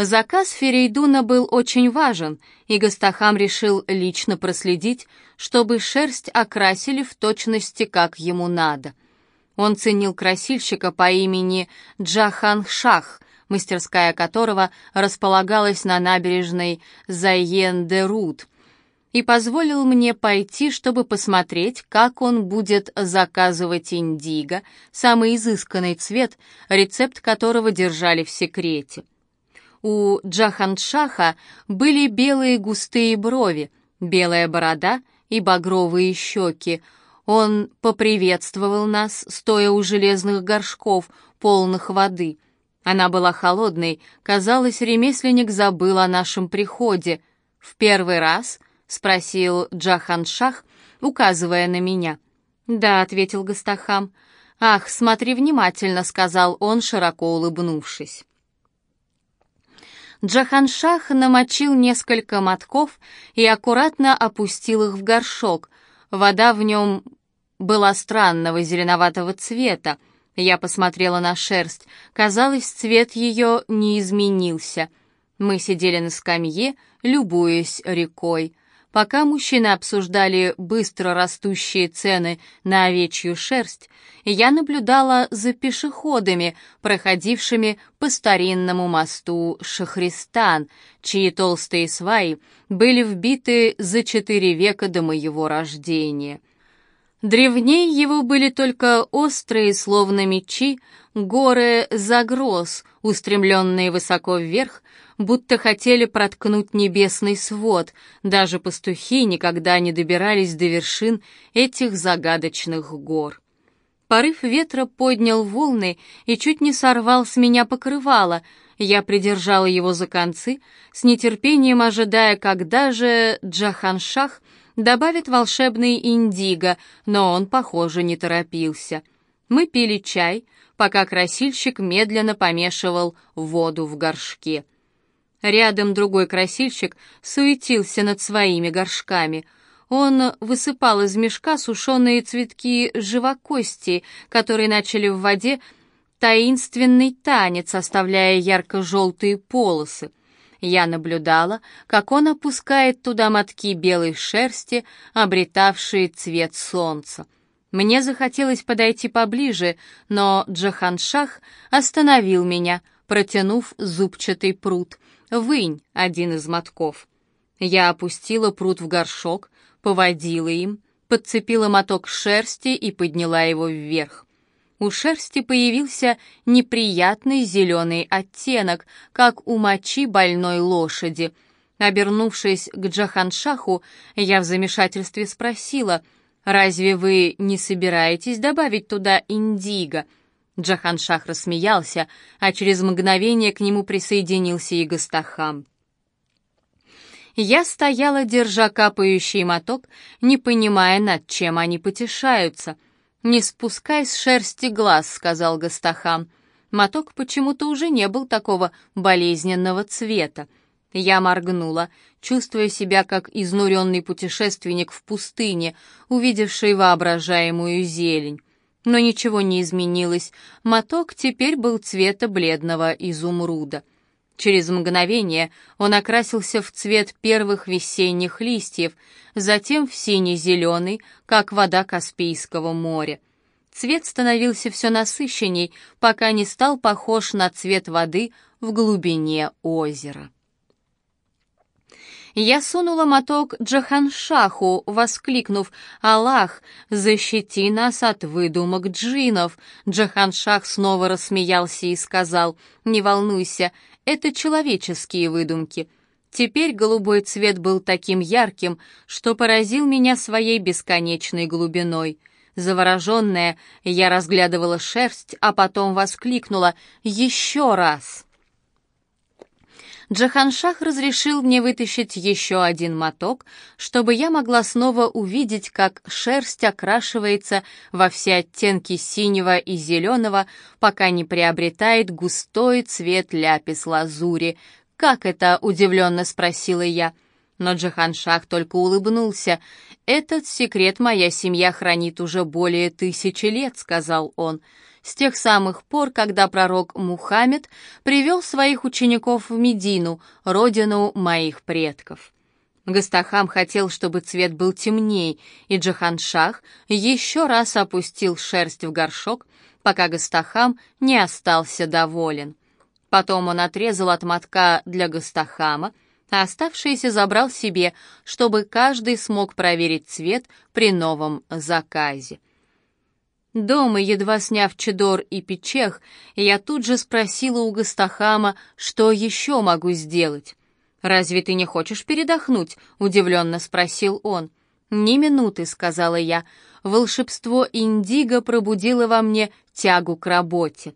Заказ Ферейдуна был очень важен, и Гастахам решил лично проследить, чтобы шерсть окрасили в точности, как ему надо. Он ценил красильщика по имени Джахан Шах, мастерская которого располагалась на набережной Зайен-де-Рут, и позволил мне пойти, чтобы посмотреть, как он будет заказывать индиго, самый изысканный цвет, рецепт которого держали в секрете. У Джаханшаха были белые густые брови, белая борода и багровые щеки. Он поприветствовал нас, стоя у железных горшков, полных воды. Она была холодной, казалось, ремесленник забыл о нашем приходе. «В первый раз?» — спросил Джаханшах, указывая на меня. «Да», — ответил Гастахам. «Ах, смотри внимательно», — сказал он, широко улыбнувшись. Джаханшах намочил несколько мотков и аккуратно опустил их в горшок. Вода в нем была странного зеленоватого цвета. Я посмотрела на шерсть. Казалось, цвет ее не изменился. Мы сидели на скамье, любуясь рекой. Пока мужчины обсуждали быстро растущие цены на овечью шерсть, я наблюдала за пешеходами, проходившими по старинному мосту Шахристан, чьи толстые сваи были вбиты за четыре века до моего рождения. Древней его были только острые, словно мечи, горы загроз, устремленные высоко вверх, будто хотели проткнуть небесный свод. Даже пастухи никогда не добирались до вершин этих загадочных гор. Порыв ветра поднял волны и чуть не сорвал с меня покрывало. Я придержала его за концы, с нетерпением ожидая, когда же Джаханшах добавит волшебный индиго, но он, похоже, не торопился. Мы пили чай, пока красильщик медленно помешивал воду в горшке. Рядом другой красильщик суетился над своими горшками. Он высыпал из мешка сушеные цветки живокости, которые начали в воде таинственный танец, оставляя ярко-желтые полосы. Я наблюдала, как он опускает туда мотки белой шерсти, обретавшие цвет солнца. Мне захотелось подойти поближе, но Джаханшах остановил меня, протянув зубчатый пруд — Вынь один из мотков. Я опустила пруд в горшок, поводила им, подцепила моток шерсти и подняла его вверх. У шерсти появился неприятный зеленый оттенок, как у мочи больной лошади. Обернувшись к Джаханшаху, я в замешательстве спросила, «Разве вы не собираетесь добавить туда индиго?» Джаханшах рассмеялся, а через мгновение к нему присоединился и Гастахам. Я стояла, держа капающий моток, не понимая, над чем они потешаются. «Не спускай с шерсти глаз», — сказал Гастахам. Моток почему-то уже не был такого болезненного цвета. Я моргнула, чувствуя себя как изнуренный путешественник в пустыне, увидевший воображаемую зелень. Но ничего не изменилось. Моток теперь был цвета бледного изумруда. Через мгновение он окрасился в цвет первых весенних листьев, затем в синий-зеленый, как вода Каспийского моря. Цвет становился все насыщенней, пока не стал похож на цвет воды в глубине озера. Я сунула моток Джаханшаху, воскликнув «Аллах, защити нас от выдумок джинов!» Джаханшах снова рассмеялся и сказал «Не волнуйся, это человеческие выдумки». Теперь голубой цвет был таким ярким, что поразил меня своей бесконечной глубиной. Завороженная, я разглядывала шерсть, а потом воскликнула «Еще раз!» Джаханшах разрешил мне вытащить еще один моток, чтобы я могла снова увидеть, как шерсть окрашивается во все оттенки синего и зеленого, пока не приобретает густой цвет ляпис-лазури. «Как это?» — удивленно спросила я. Но Джаханшах только улыбнулся. «Этот секрет моя семья хранит уже более тысячи лет», — сказал он. С тех самых пор, когда пророк Мухаммед привел своих учеников в Медину, родину моих предков. Гастахам хотел, чтобы цвет был темней, и Джаханшах еще раз опустил шерсть в горшок, пока Гастахам не остался доволен. Потом он отрезал от мотка для Гастахама, а оставшиеся забрал себе, чтобы каждый смог проверить цвет при новом заказе. Дома, едва сняв чедор и печех, я тут же спросила у Гастахама, что еще могу сделать. «Разве ты не хочешь передохнуть?» — удивленно спросил он. «Ни минуты», — сказала я. Волшебство индиго пробудило во мне тягу к работе.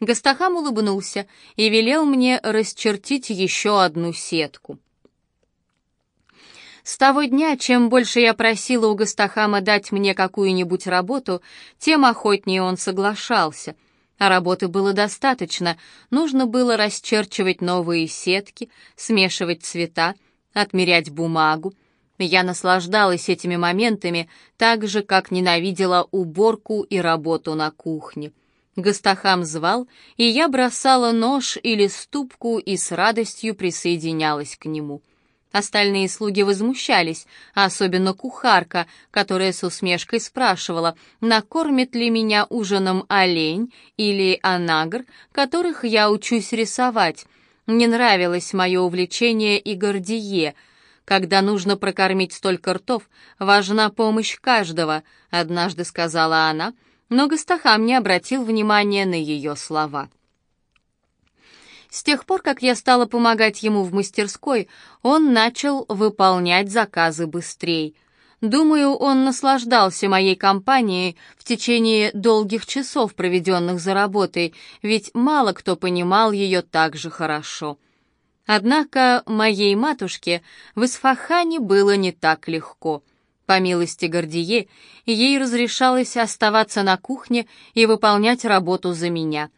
Гастахам улыбнулся и велел мне расчертить еще одну сетку. С того дня, чем больше я просила у Гастахама дать мне какую-нибудь работу, тем охотнее он соглашался. А работы было достаточно, нужно было расчерчивать новые сетки, смешивать цвета, отмерять бумагу. Я наслаждалась этими моментами так же, как ненавидела уборку и работу на кухне. Гастахам звал, и я бросала нож или ступку и с радостью присоединялась к нему. Остальные слуги возмущались, а особенно кухарка, которая с усмешкой спрашивала, накормит ли меня ужином олень или анагр, которых я учусь рисовать. Не нравилось мое увлечение и гордие. Когда нужно прокормить столько ртов, важна помощь каждого, однажды сказала она — но Гастахам не обратил внимания на ее слова. С тех пор, как я стала помогать ему в мастерской, он начал выполнять заказы быстрее. Думаю, он наслаждался моей компанией в течение долгих часов, проведенных за работой, ведь мало кто понимал ее так же хорошо. Однако моей матушке в Исфахане было не так легко — по милости Гордие, ей разрешалось оставаться на кухне и выполнять работу за меня.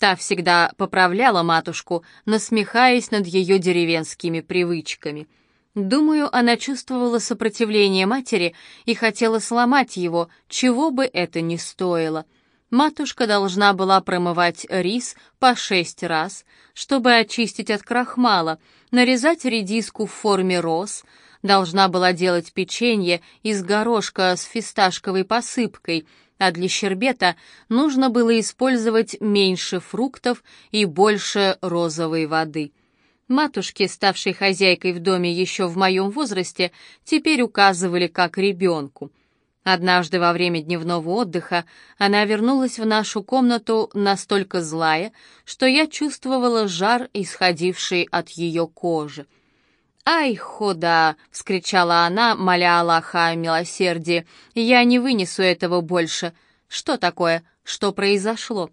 Та всегда поправляла матушку, насмехаясь над ее деревенскими привычками. Думаю, она чувствовала сопротивление матери и хотела сломать его, чего бы это ни стоило. Матушка должна была промывать рис по шесть раз, чтобы очистить от крахмала, нарезать редиску в форме роз — должна была делать печенье из горошка с фисташковой посыпкой, а для щербета нужно было использовать меньше фруктов и больше розовой воды. Матушке, ставшей хозяйкой в доме еще в моем возрасте, теперь указывали как ребенку. Однажды во время дневного отдыха она вернулась в нашу комнату настолько злая, что я чувствовала жар, исходивший от ее кожи. «Ай, худа!» — вскричала она, моля Аллаха о милосердии. «Я не вынесу этого больше. Что такое? Что произошло?»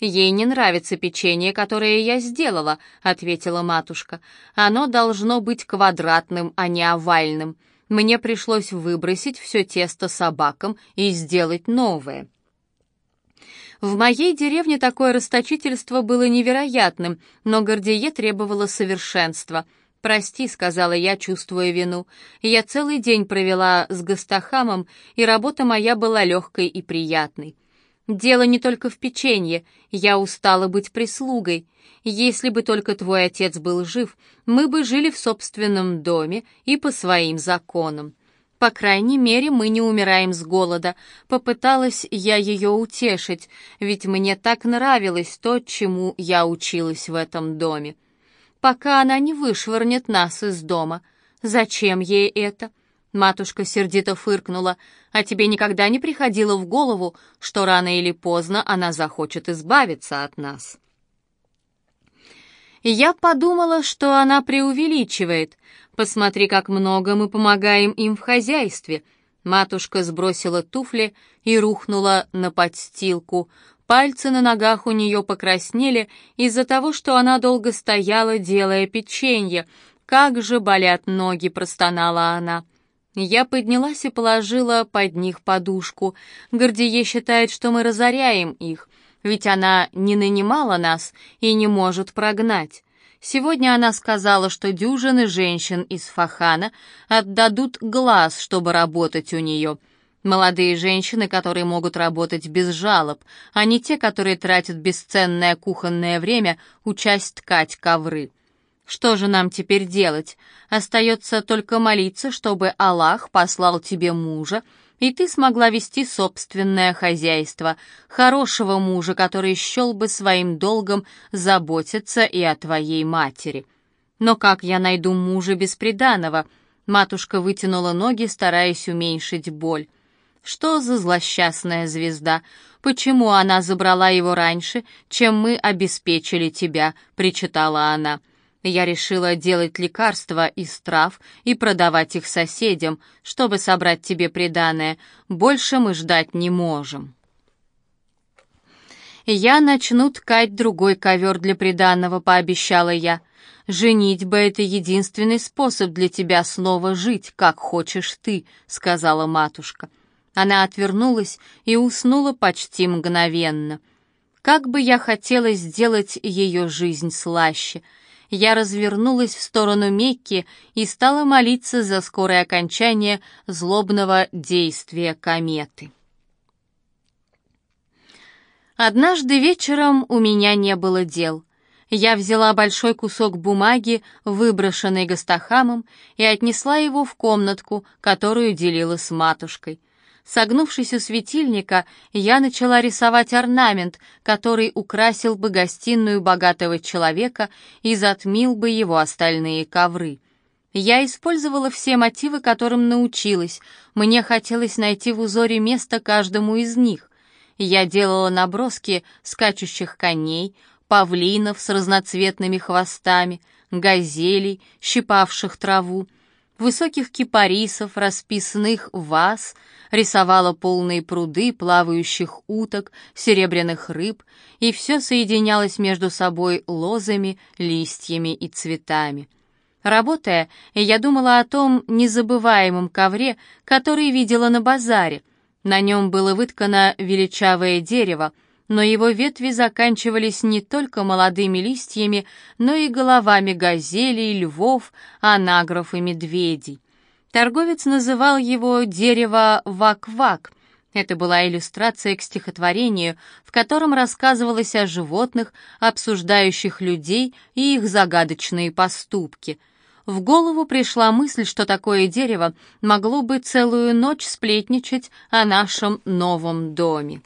«Ей не нравится печенье, которое я сделала», — ответила матушка. «Оно должно быть квадратным, а не овальным. Мне пришлось выбросить все тесто собакам и сделать новое». В моей деревне такое расточительство было невероятным, но Гордие требовало совершенства — «Прости», — сказала я, чувствуя вину. «Я целый день провела с Гастахамом, и работа моя была легкой и приятной. Дело не только в печенье, я устала быть прислугой. Если бы только твой отец был жив, мы бы жили в собственном доме и по своим законам. По крайней мере, мы не умираем с голода. Попыталась я ее утешить, ведь мне так нравилось то, чему я училась в этом доме пока она не вышвырнет нас из дома. Зачем ей это? Матушка сердито фыркнула. А тебе никогда не приходило в голову, что рано или поздно она захочет избавиться от нас? Я подумала, что она преувеличивает. Посмотри, как много мы помогаем им в хозяйстве. Матушка сбросила туфли и рухнула на подстилку. Пальцы на ногах у нее покраснели из-за того, что она долго стояла, делая печенье. «Как же болят ноги!» — простонала она. Я поднялась и положила под них подушку. Гордие считает, что мы разоряем их, ведь она не нанимала нас и не может прогнать. Сегодня она сказала, что дюжины женщин из Фахана отдадут глаз, чтобы работать у нее — Молодые женщины, которые могут работать без жалоб, а не те, которые тратят бесценное кухонное время, учась ткать ковры. Что же нам теперь делать? Остается только молиться, чтобы Аллах послал тебе мужа, и ты смогла вести собственное хозяйство, хорошего мужа, который счел бы своим долгом заботиться и о твоей матери. Но как я найду мужа бесприданного? Матушка вытянула ноги, стараясь уменьшить боль. Что за злосчастная звезда? Почему она забрала его раньше, чем мы обеспечили тебя?» — причитала она. Я решила делать лекарства из трав и продавать их соседям, чтобы собрать тебе приданое. Больше мы ждать не можем. «Я начну ткать другой ковер для приданного», — пообещала я. «Женитьба — это единственный способ для тебя снова жить, как хочешь ты», — сказала матушка. Она отвернулась и уснула почти мгновенно. Как бы я хотела сделать ее жизнь слаще. Я развернулась в сторону Мекки и стала молиться за скорое окончание злобного действия кометы. Однажды вечером у меня не было дел. Я взяла большой кусок бумаги, выброшенный Гастахамом, и отнесла его в комнатку, которую делила с матушкой — Согнувшись у светильника, я начала рисовать орнамент, который украсил бы гостиную богатого человека и затмил бы его остальные ковры. Я использовала все мотивы, которым научилась. Мне хотелось найти в узоре место каждому из них. Я делала наброски скачущих коней, павлинов с разноцветными хвостами, газелей, щипавших траву, высоких кипарисов, расписанных ваз — рисовала полные пруды плавающих уток, серебряных рыб, и все соединялось между собой лозами, листьями и цветами. Работая, я думала о том незабываемом ковре, который видела на базаре. На нем было выткано величавое дерево, но его ветви заканчивались не только молодыми листьями, но и головами газелей, львов, анагров и медведей. Торговец называл его «дерево вак-вак». Это была иллюстрация к стихотворению, в котором рассказывалось о животных, обсуждающих людей и их загадочные поступки. В голову пришла мысль, что такое дерево могло бы целую ночь сплетничать о нашем новом доме.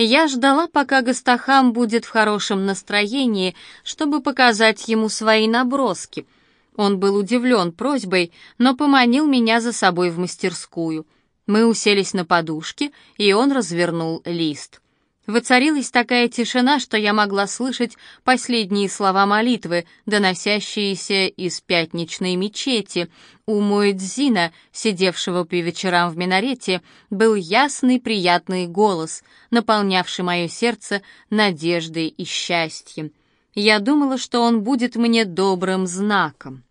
Я ждала, пока Гастахам будет в хорошем настроении, чтобы показать ему свои наброски — он был удивлен просьбой, но поманил меня за собой в мастерскую. Мы уселись на подушке, и он развернул лист. Воцарилась такая тишина, что я могла слышать последние слова молитвы, доносящиеся из пятничной мечети. У Муэдзина, сидевшего по вечерам в минарете, был ясный приятный голос, наполнявший мое сердце надеждой и счастьем. Я думала, что он будет мне добрым знаком.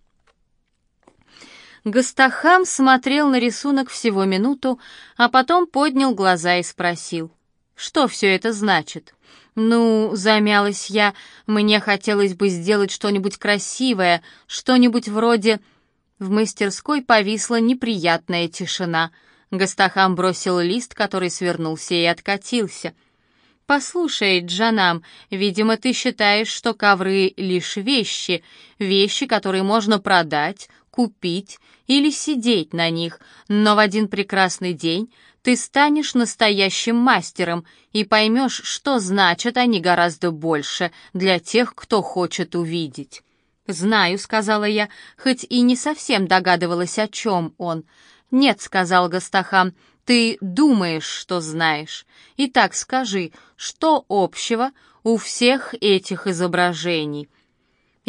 Гастахам смотрел на рисунок всего минуту, а потом поднял глаза и спросил, «Что все это значит?» «Ну, замялась я, мне хотелось бы сделать что-нибудь красивое, что-нибудь вроде...» В мастерской повисла неприятная тишина. Гастахам бросил лист, который свернулся и откатился. «Послушай, Джанам, видимо, ты считаешь, что ковры — лишь вещи, вещи, которые можно продать, купить или сидеть на них, но в один прекрасный день ты станешь настоящим мастером и поймешь, что значат они гораздо больше для тех, кто хочет увидеть. «Знаю», — сказала я, хоть и не совсем догадывалась, о чем он. «Нет», — сказал Гастахам, — «ты думаешь, что знаешь. Итак, скажи, что общего у всех этих изображений?»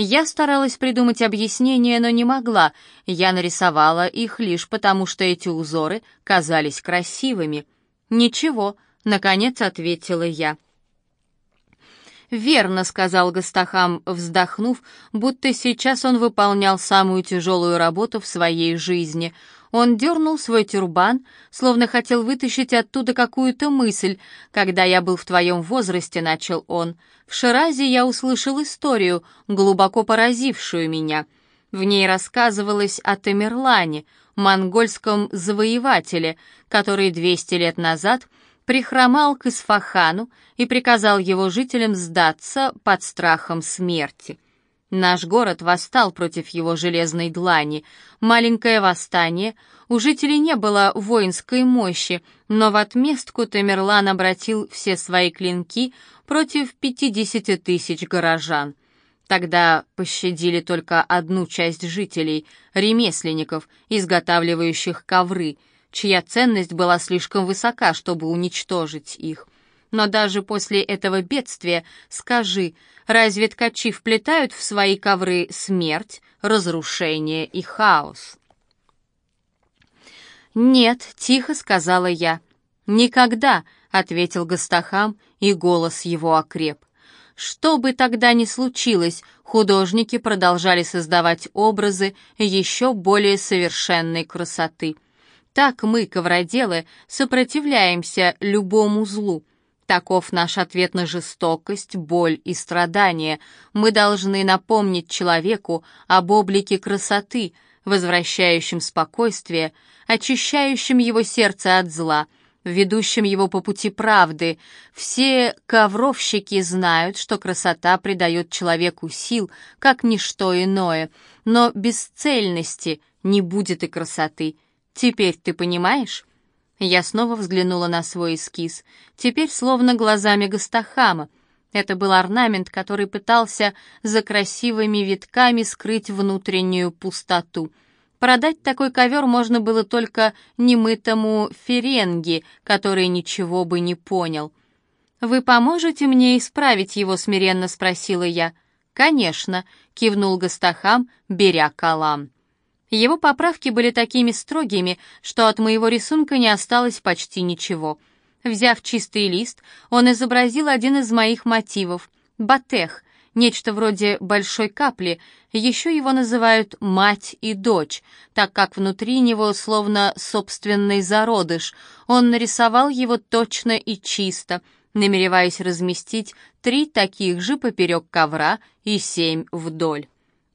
Я старалась придумать объяснение, но не могла. Я нарисовала их лишь потому, что эти узоры казались красивыми. «Ничего», — наконец ответила я. «Верно», — сказал Гастахам, вздохнув, будто сейчас он выполнял самую тяжелую работу в своей жизни — он дернул свой тюрбан, словно хотел вытащить оттуда какую-то мысль. «Когда я был в твоем возрасте», — начал он, — «в Ширазе я услышал историю, глубоко поразившую меня. В ней рассказывалось о Тамерлане, монгольском завоевателе, который 200 лет назад прихромал к Исфахану и приказал его жителям сдаться под страхом смерти. Наш город восстал против его железной длани. Маленькое восстание. У жителей не было воинской мощи, но в отместку Тамерлан обратил все свои клинки против 50 тысяч горожан. Тогда пощадили только одну часть жителей, ремесленников, изготавливающих ковры, чья ценность была слишком высока, чтобы уничтожить их. Но даже после этого бедствия, скажи, разве ткачи вплетают в свои ковры смерть, разрушение и хаос? «Нет», — тихо сказала я. «Никогда», — ответил Гастахам, и голос его окреп. Что бы тогда ни случилось, художники продолжали создавать образы еще более совершенной красоты. Так мы, ковроделы, сопротивляемся любому злу. Таков наш ответ на жестокость, боль и страдания. Мы должны напомнить человеку об облике красоты, возвращающем спокойствие, очищающем его сердце от зла — ведущим его по пути правды. Все ковровщики знают, что красота придает человеку сил, как ничто иное, но без цельности не будет и красоты. Теперь ты понимаешь? Я снова взглянула на свой эскиз, теперь словно глазами Гастахама. Это был орнамент, который пытался за красивыми витками скрыть внутреннюю пустоту — Продать такой ковер можно было только немытому Ференги, который ничего бы не понял. «Вы поможете мне исправить его?» — смиренно спросила я. «Конечно», — кивнул Гастахам, беря калам. Его поправки были такими строгими, что от моего рисунка не осталось почти ничего. Взяв чистый лист, он изобразил один из моих мотивов — батех, нечто вроде большой капли, еще его называют «мать и дочь», так как внутри него словно собственный зародыш. Он нарисовал его точно и чисто, намереваясь разместить три таких же поперек ковра и семь вдоль.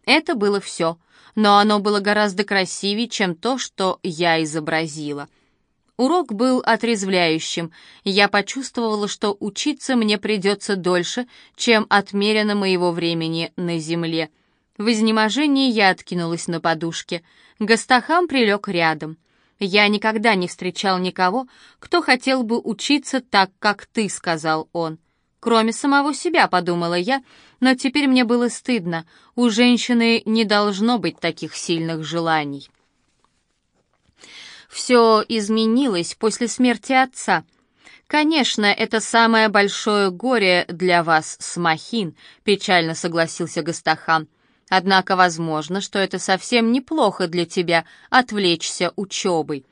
Это было все, но оно было гораздо красивее, чем то, что я изобразила — Урок был отрезвляющим. Я почувствовала, что учиться мне придется дольше, чем отмерено моего времени на земле. В изнеможении я откинулась на подушке. Гастахам прилег рядом. «Я никогда не встречал никого, кто хотел бы учиться так, как ты», — сказал он. «Кроме самого себя», — подумала я, но теперь мне было стыдно. У женщины не должно быть таких сильных желаний. Все изменилось после смерти отца. Конечно, это самое большое горе для вас, Смахин, печально согласился Гастахан. Однако возможно, что это совсем неплохо для тебя отвлечься учебой.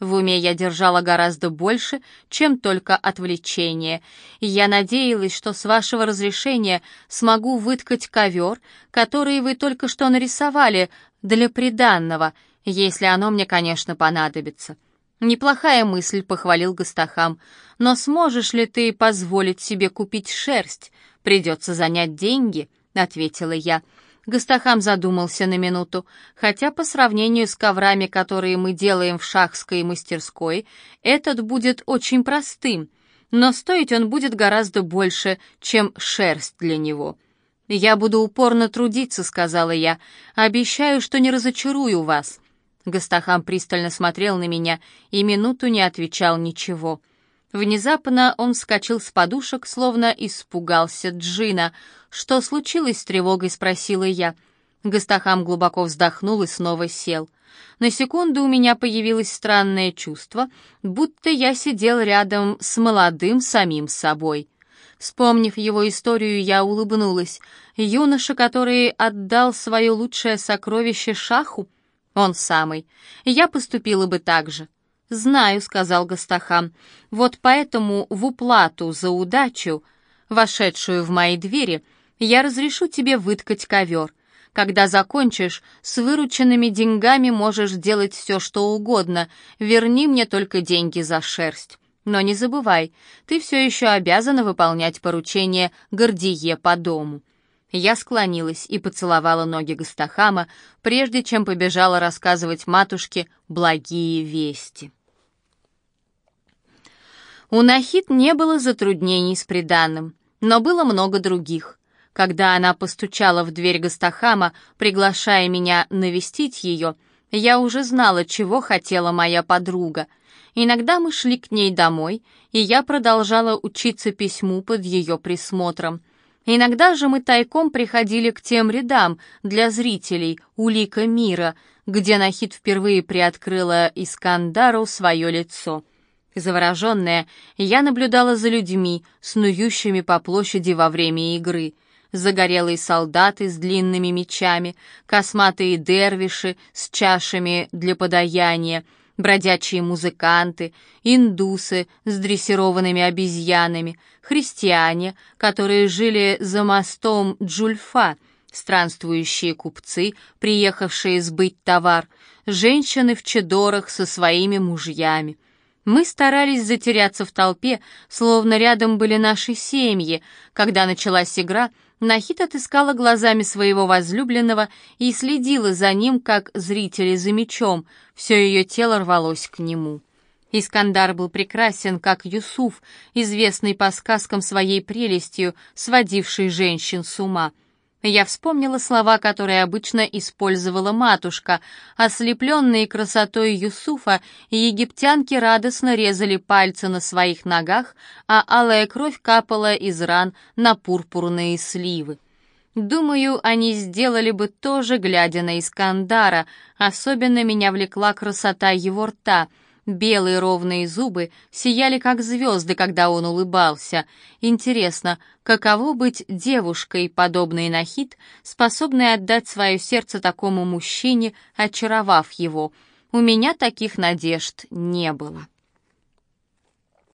В уме я держала гораздо больше, чем только отвлечение, я надеялась, что с вашего разрешения смогу выткать ковер, который вы только что нарисовали для приданного, если оно мне, конечно, понадобится. Неплохая мысль, похвалил Гастахам. Но сможешь ли ты позволить себе купить шерсть? Придется занять деньги, ответила я. Гастахам задумался на минуту, хотя по сравнению с коврами, которые мы делаем в шахской мастерской, этот будет очень простым, но стоить он будет гораздо больше, чем шерсть для него. «Я буду упорно трудиться», — сказала я. «Обещаю, что не разочарую вас». Гастахам пристально смотрел на меня и минуту не отвечал ничего. Внезапно он вскочил с подушек, словно испугался Джина. «Что случилось с тревогой?» — спросила я. Гастахам глубоко вздохнул и снова сел. На секунду у меня появилось странное чувство, будто я сидел рядом с молодым самим собой. Вспомнив его историю, я улыбнулась. Юноша, который отдал свое лучшее сокровище шаху, он самый. Я поступила бы так же. «Знаю», — сказал Гастахан. «Вот поэтому в уплату за удачу, вошедшую в мои двери, я разрешу тебе выткать ковер. Когда закончишь, с вырученными деньгами можешь делать все, что угодно. Верни мне только деньги за шерсть. Но не забывай, ты все еще обязана выполнять поручение Гордие по дому». Я склонилась и поцеловала ноги Гастахама, прежде чем побежала рассказывать матушке благие вести. У Нахид не было затруднений с приданным, но было много других. Когда она постучала в дверь Гастахама, приглашая меня навестить ее, я уже знала, чего хотела моя подруга. Иногда мы шли к ней домой, и я продолжала учиться письму под ее присмотром. Иногда же мы тайком приходили к тем рядам для зрителей «Улика мира», где Нахид впервые приоткрыла Искандару свое лицо. Завороженная, я наблюдала за людьми, снующими по площади во время игры — загорелые солдаты с длинными мечами, косматые дервиши с чашами для подаяния, бродячие музыканты, индусы с дрессированными обезьянами, христиане, которые жили за мостом Джульфа, странствующие купцы, приехавшие сбыть товар, женщины в чедорах со своими мужьями. Мы старались затеряться в толпе, словно рядом были наши семьи. Когда началась игра, Нахит отыскала глазами своего возлюбленного и следила за ним, как зрители за мечом. Все ее тело рвалось к нему. Искандар был прекрасен, как Юсуф, известный по сказкам своей прелестью, сводивший женщин с ума — я вспомнила слова, которые обычно использовала матушка. Ослепленные красотой Юсуфа, египтянки радостно резали пальцы на своих ногах, а алая кровь капала из ран на пурпурные сливы. Думаю, они сделали бы то же, глядя на Искандара. Особенно меня влекла красота его рта — Белые ровные зубы сияли как звезды, когда он улыбался. Интересно, каково быть девушкой, подобной Нахид, способной отдать свое сердце такому мужчине, очаровав его? У меня таких надежд не было.